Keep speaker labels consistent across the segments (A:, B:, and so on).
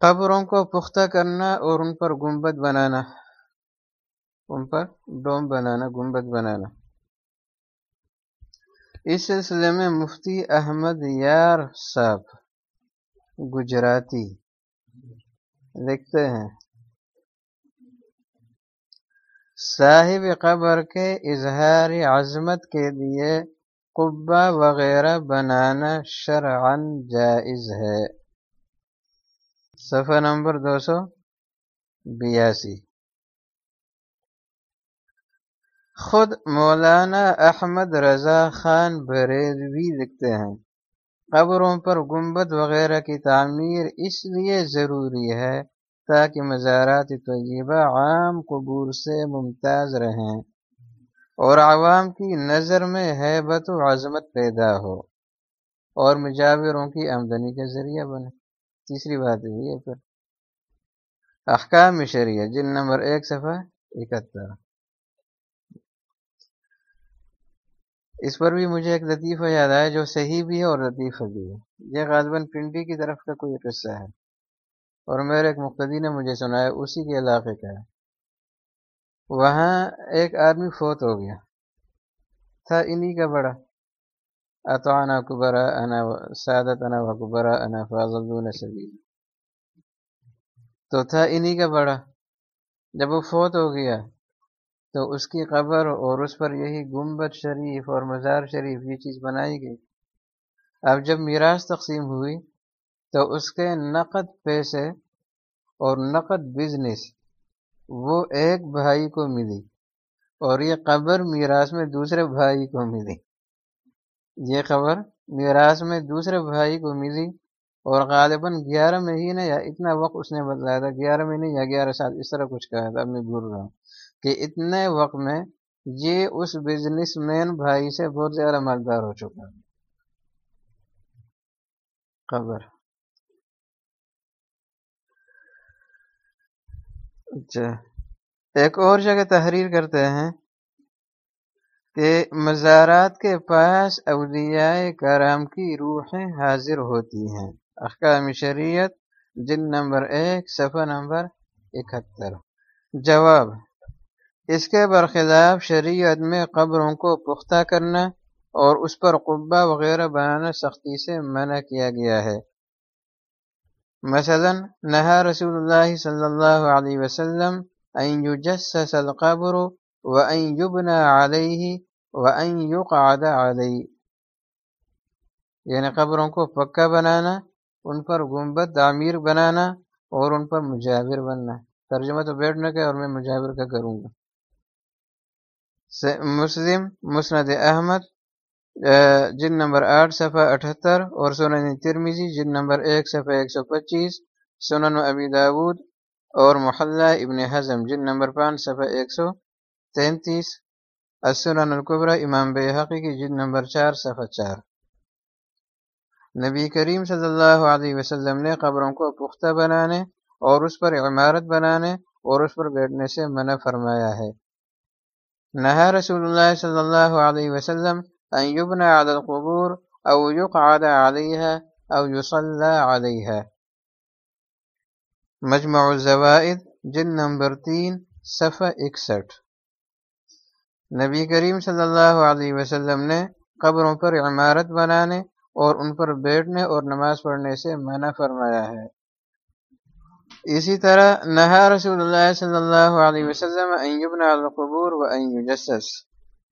A: قبروں کو پختہ کرنا اور ان پر گنبد بنانا۔ ان پر ڈوم بنانا، گنبد بنانا۔ اس سلسلے میں مفتی احمد یار صاحب گجراتی لکھتے ہیں۔ صاحب قبر کے اظہار عظمت کے لیے قبا وغیرہ بنانا شرعن جائز ہے۔ صفحہ نمبر دو سو بیاسی۔ خود مولانا احمد رضا خان بریلوی لکھتے ہیں۔ قبروں پر گنبد وغیرہ کی تعمیر اس لیے ضروری ہے تاکہ مزارات طیبہ عام قبور سے ممتاز رہیں اور عوام کی نظر میں حیبت و عظمت پیدا ہو اور مجاوروں کی آمدنی کا ذریعہ بنے تیسری بات یہ ہے پھر۔ احکام شریعہ جن نمبر ایک، صفحہ اکہتر۔ اس پر بھی مجھے ایک لطیفہ یاد آیا جو صحیح بھی ہے اور لطیفہ بھی ہے۔ یہ غازباً پنڈی کی طرف کا کوئی قصہ ہے۔ اور میرے ایک مقتدی نے مجھے سنایا، اسی کے علاقے کا ہے۔ وہاں ایک آدمی فوت ہو گیا۔ تھا انہی کا بڑا۔ اتوانا کبرا انا سعادت انا و کبرا انا فاضل سبیل تو تھا انہی کا بڑا۔ جب وہ فوت ہو گیا، تو اس کی قبر اور اس پر یہی گنبد شریف اور مزار شریف یہ چیز بنائی گئی۔ اب جب میراث تقسیم ہوئی، تو اس کے نقد پیسے اور نقد بزنس وہ ایک بھائی کو ملی اور یہ قبر میراث میں دوسرے بھائی کو ملی۔ یہ خبر میراث میں دوسرے بھائی کو ملی اور غالباً گیارہ مہینے یا اتنا وقت اس نے بتلایا تھا، گیارہ مہینے یا گیارہ سال، اس طرح کچھ کہا تھا، اب میں بھول رہا ہوں کہ اتنے وقت میں یہ اس بزنس مین بھائی سے بہت زیادہ مالدار ہو چکا ہے۔ خبر۔ اچھا۔ ایک اور جگہ تحریر کرتے ہیں۔ کہ مزارات کے پاس اولیاء کرام کی روحیں حاضر ہوتی ہیں۔ احکام شریعت جن نمبر ایک، صفحہ نمبر اکہتر۔ جواب اس کے برخلاف شریعت میں قبروں کو پختہ کرنا اور اس پر قبہ وغیرہ بنانا سختی سے منع کیا گیا ہے۔ مثلا، نہا رسول اللہ صلی اللہ علیہ وسلم، ان يجسس القبر وان يبنى عليه وان يقعد عليه۔ یعنی قبروں کو پکا بنانا، ان پر گنبد، تعمیر بنانا اور ان پر مجاور بننا۔ ترجمہ تو بیٹھنے کا اور میں مجاور کا کروں گا۔ مسلم، مسند احمد جن نمبر آٹھ، صفحہ اٹھہتر اور سنن ترمیزی جن نمبر ایک، صفحہ ایک سو پچیس، سنن ابی داود اور محلہ ابن حزم جن نمبر پانچ، صفحہ ایک سو تینتیس السنن القبرہ امام بحقی کی جن نمبر چار، صفحہ چار۔ نبی کریم صلی اللہ علیہ وسلم نے قبروں کو پختہ بنانے اور اس پر عمارت بنانے اور اس پر بیٹھنے سے منع فرمایا ہے۔ نهى رسول الله صلى الله عليه وسلم أن يبنى على القبور أو يقعد عليها أو يصلى عليها مجمع الزوائد جن نمبر تین، صفحہ اکسٹھ۔ نبی کریم صلی اللہ علیہ وسلم نے قبروں پر عمارت بنانے اور ان پر بیٹھنے اور نماز پڑھنے سے منع فرمایا ہے۔ اسی طرح نہا رسول اللہ صلی اللہ علیہ وسلم ایبن القبور و یجسس۔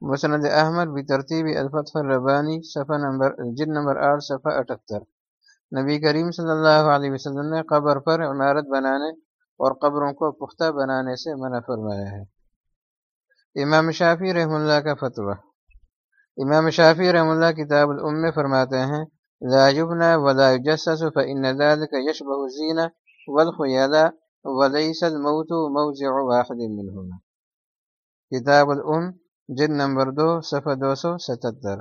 A: مسند احمد بھی ترتیبی الفتح الربانی صفحہ نمبر جن نمبر آٹھ، صفحہ اٹھتر۔ نبی کریم صلی اللہ علیہ وسلم نے قبر پر عمارت بنانے اور قبروں کو پختہ بنانے سے منع فرمایا ہے۔ امام شافی رحم اللہ کا فتویٰ۔ امام شافی رحم اللہ کتاب الام فرماتے ہیں، لا يبنى ولا يجسس فإن ذلك يشبه الزينة والخیالہ وليس الموت موضع واحد منهما کتاب الام جن نمبر دو، صفحہ دو سو ستتر۔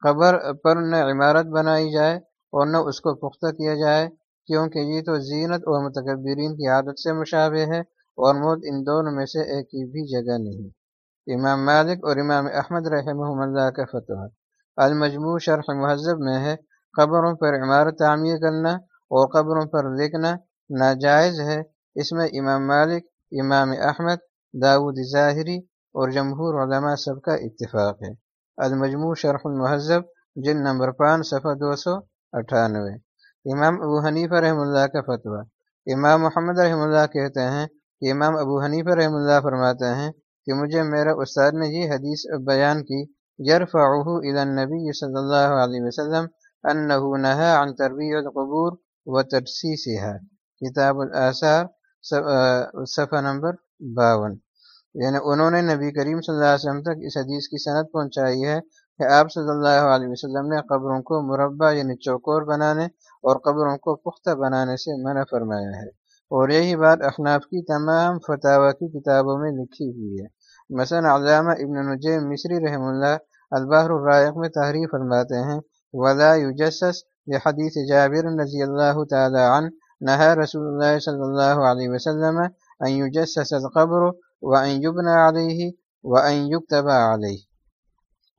A: قبر پر نہ عمارت بنائی جائے اور نہ اس کو پختہ کیا جائے، کیونکہ یہ تو زینت اور متکبرین کی عادت سے مشابہ ہے اور موت ان دونوں میں سے ایک کی بھی جگہ نہیں۔ امام مالک اور امام احمد رحمہ اللہ کا فتح المجموع شرح مہذب میں ہے۔ قبروں پر عمارت تعمیر کرنا اور قبروں پر لکھنا ناجائز ہے۔ اس میں امام مالک، امام احمد داود ظاہری اور جمہور علماء سب کا اتفاق ہے۔ المجموع شرح المہذب جن نمبر پانچ، صفحہ دو سو اٹھانوے۔ امام ابو حنیفہ رحم اللہ کا فتویٰ۔ امام محمد رحم اللہ کہتے ہیں کہ امام ابو حنیفہ رحم اللہ فرماتے ہیں کہ مجھے میرا استاد نے یہ حدیث بیان کی یرفعه الى النبی صلی اللہ علیہ وسلم انه نهى عن تربیع القبور و کتاب الاثار صفحہ نمبر باون۔ یعنی انہوں نے نبی کریم صلی اللہ علیہ وسلم تک اس حدیث کی صنعت پہنچائی ہے کہ آپ صلی اللہ علیہ وسلم نے قبروں کو مربع یعنی چوکور بنانے اور قبروں کو پختہ بنانے سے منع فرمایا ہے۔ اور یہی بات اخناف کی تمام فتح کی کتابوں میں لکھی ہوئی ہے۔ مثلا علامہ ابن نجیم مصری رحم اللہ البحر الرائق میں تحریر فرماتے ہیں، ولا یجسس یہ حدیث جابر نضی اللہ تعالی عنہ نہا رسول اللہ صلی اللہ علیہ وسلم ان یجسس القبر وان یبنى علیہ وان یکتب علیہ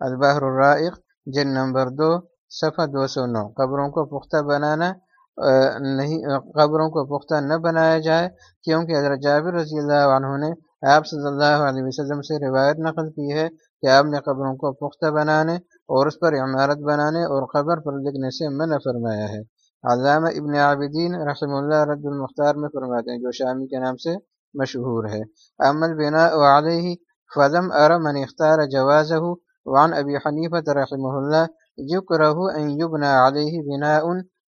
A: البحر الرائق جن نمبر دو، صفحہ دو سو نو۔ قبروں کو پختہ بنانا نہیں، قبروں کو پختہ نہ بنایا جائے، کیونکہ حضرت جابر رضی اللہ عنہ نے آپ صلی اللہ علیہ وسلم سے روایت نقل کی ہے کہ آپ نے قبروں کو پختہ بنانے اور اس پر عمارت بنانے اور قبر پر لکھنے سے منع فرمایا ہے۔ علامہ ابن عابدین رحم اللہ رد المختار میں فرماتے ہیں، جو شامی کے نام سے مشہور ہے۔ عمل بنا علیہ فضم ارم من اختار جواز وعن ابی حنیفت رحمہ اللہ، یکرہ ان یبنا علیہ بناء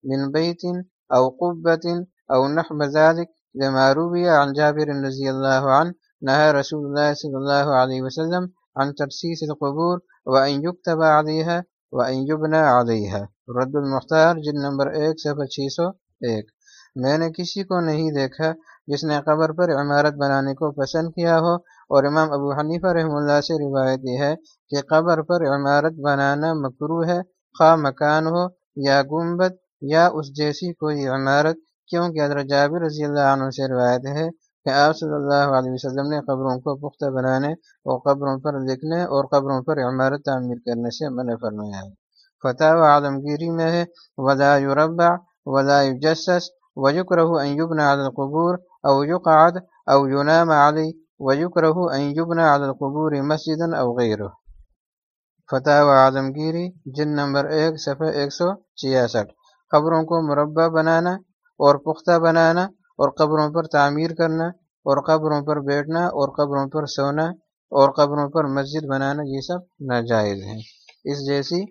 A: من بيت أو قبة أو نحو ذلك، لما روي عن جابر رضي الله عنه، نهى رسول الله صلى الله عليه وسلم عن ترسيس القبور وأن يكتب عليها وأن يبنى عليها. رد المختار جن نمبر ایک، صفحہ چھ سو ایک. میں نے کسی کو نہیں دیکھا جس نے قبر پر عمارت بنانے کو پسند کیا ہو، اور امام ابو حنیفہ رحم اللہ سے روایت یہ ہے کہ قبر پر عمارت بنانا مکرو ہے، خواہ مکان ہو یا گنبد یا اس جیسی کوئی عمارت؟ کیونکہ حضرت جابر رضی اللہ عنہ سے روایت ہے کہ آپ صلی اللہ علیہ وسلم نے قبروں کو پختہ بنانے اور قبروں پر لکھنے اور قبروں پر عمارت تعمیر کرنے سے منع فرمایا ہے۔ فتح و عالمگیری میں ہے، ولا یربع ولا یجسس ویکرہ ان یبنى على القبور او یقعد او علی ویکرہ ان یبنى على القبور مسجدا او فتح و عالمگیری جن نمبر ایک، صفحہ ایک سو چھیاسٹھ۔ قبروں کو مربع بنانا اور پختہ بنانا اور قبروں پر تعمیر کرنا اور قبروں پر بیٹھنا اور قبروں پر سونا اور قبروں پر مسجد بنانا، یہ سب ناجائز ہیں۔ اس جیسی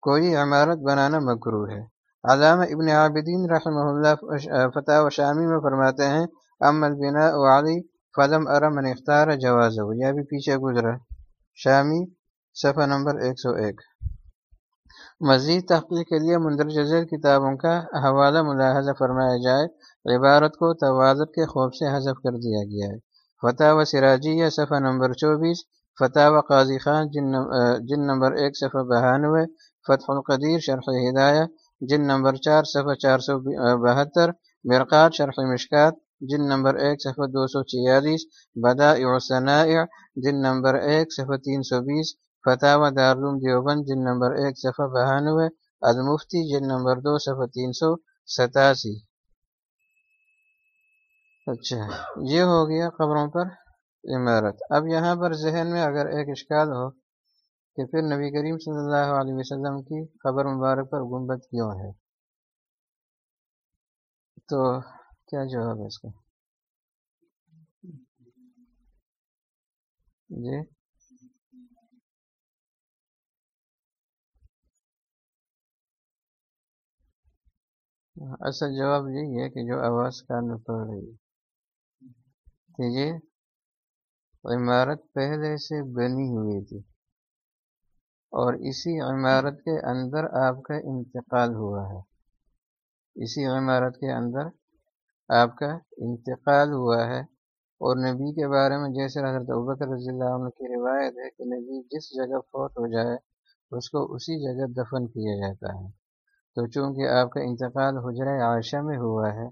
A: کوئی عمارت بنانا مکرو ہے۔ علامہ ابن عابدین رحمہ اللہ فتح و شامی میں فرماتے ہیں ام البنا علی فلم ارم اختار جواز یہ بھی پیچھے گزرا۔ شامی، صفحہ نمبر ایک سو ایک۔ مزید تحقیق کے لیے مندرجہ ذیل کتابوں کا حوالہ ملاحظہ فرمایا جائے، عبارت کو توازت کے خوف سے حذف کر دیا گیا ہے۔ فتح و سراجی یا صفحہ نمبر چوبیس۔ فتح و قاضی خان، جن جن نمبر ایک، صفحہ بہانوے۔ فتح القدیر، شرح ہدایہ۔ جن نمبر چار، صفحہ چار سو بہتر۔ مرقات، شرح مشکات۔ جن نمبر ایک، صفحہ دو سو چھیالیس۔ بدا جن نمبر ایک، صفحہ تین سو بیس۔ فتح دارالعلوم دیوبند جن نمبر ایک صفحہ بہانوے المفتی جن نمبر دو صفحہ تین سو ستاسی۔ اچھا یہ ہو گیا خبروں پر عمارت۔ اب یہاں پر ذہن میں اگر ایک اشکال ہو کہ پھر نبی کریم صلی اللہ علیہ وسلم کی خبر مبارک پر گنبد کیوں ہے؟ تو کیا جواب ہے اس کا؟ جی؟ اصل جواب یہی ہے کہ جو آواز کان میں پڑ رہی ہے؟ یہ عمارت پہلے سے بنی ہوئی تھی۔ اور اسی عمارت کے اندر آپ کا انتقال ہوا ہے۔ اسی عمارت کے اندر آپ کا انتقال ہوا ہے۔ اور نبی کے بارے میں جیسے حضرت ابکر رضی اللہ عنہ کی روایت ہے کہ نبی جس جگہ فوت ہو جائے، اس کو اسی جگہ دفن کیا جاتا ہے۔ تو چونکہ آپ کا انتقال حجر عائشہ میں ہوا ہے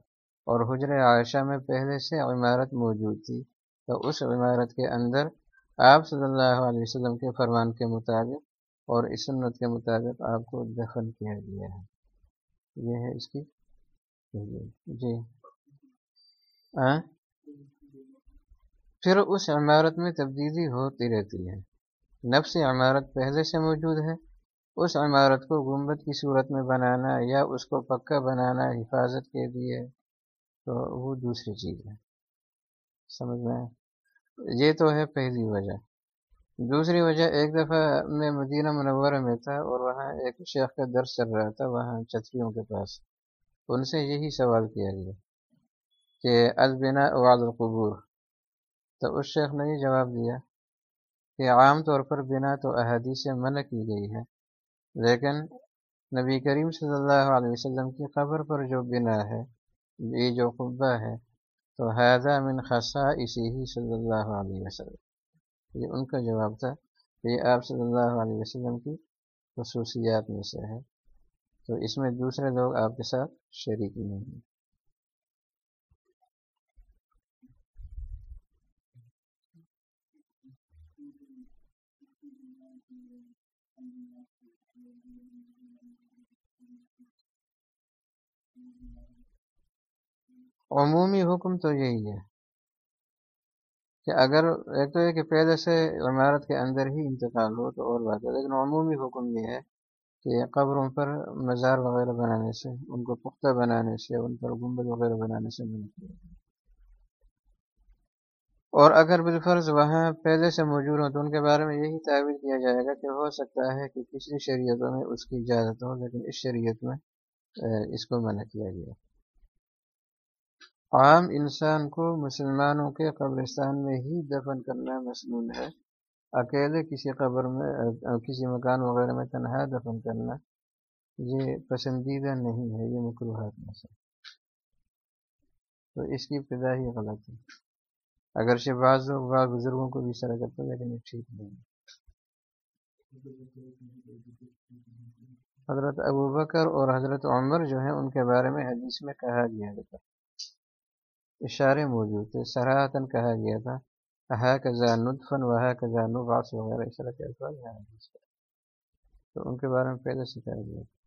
A: اور حجر عائشہ میں پہلے سے عمارت موجود تھی، تو اس عمارت کے اندر آپ صلی اللہ علیہ وسلم کے فرمان کے مطابق اور اس سنت کے مطابق آپ کو دفن کیا گیا ہے۔ یہ ہے اس کی۔ جی۔ پھر اس عمارت میں تبدیلی ہوتی رہتی ہے۔ نفس عمارت پہلے سے موجود ہے اس عمارت کو گنبد کی صورت میں بنانا یا اس کو پکا بنانا حفاظت کے لیے، تو وہ دوسری چیز ہے۔ سمجھ میں یہ تو ہے پہلی وجہ۔ دوسری وجہ ایک دفعہ میں مدینہ منورہ میں تھا اور وہاں ایک شیخ کا درس چل رہا تھا، وہاں چھتریوں کے پاس۔ ان سے یہی سوال کیا گیا کہ البنا واد القبور۔ تو اس شیخ نے یہ جواب دیا کہ عام طور پر بنا تو احادیث سے منع کی گئی ہے لیکن نبی کریم صلی اللہ علیہ وسلم کی قبر پر جو بنا ہے، یہ جو قبہ ہے، تو حیضہ من خاصہ اسی ہی صلی اللہ علیہ وسلم۔ یہ ان کا جواب تھا کہ یہ آپ صلی اللہ علیہ وسلم کی خصوصیات میں سے ہے۔ تو اس میں دوسرے لوگ آپ کے ساتھ شریک نہیں ہیں۔ عمومی حکم تو یہی ہے کہ اگر ایک تو یہ کہ پہلے سے عمارت کے اندر ہی انتقال ہو تو اور بات ہے۔ لیکن عمومی حکم یہ ہے کہ قبروں پر مزار وغیرہ بنانے سے، ان کو پختہ بنانے سے، ان پر گنبد وغیرہ بنانے سے کیا۔ اور اگر بالفرض وہاں پہلے سے موجود ہوں تو ان کے بارے میں یہی تعویل کیا جائے گا کہ ہو سکتا ہے کہ کسی شریعتوں میں اس کی اجازت ہو، لیکن اس شریعت میں اس کو منع کیا گیا۔ عام انسان کو مسلمانوں کے قبرستان میں ہی دفن کرنا مصنون ہے۔ اکیلے کسی قبر میں کسی مکان وغیرہ میں تنہا دفن کرنا یہ پسندیدہ نہیں ہے، یہ مقروحات میں سے۔ تو اس کی ابتدا ہی غلط ہے۔ اگرچہ بعض لوگ، بعض بزرگوں کو بھی طرح کرتے لیکن یہ ٹھیک نہیں حضرت ابو بکر اور حضرت عمر جو ہیں، ان کے بارے میں حدیث میں کہا گیا تھا اشارے موجود تھے۔ سراہتاً کہا گیا تھا ہے کزا نطفن و کزا نباس وغیرہ اس طرح کے الفاظ ہیں۔ تو ان کے بارے میں پہلے سے کہا گیا۔ تھا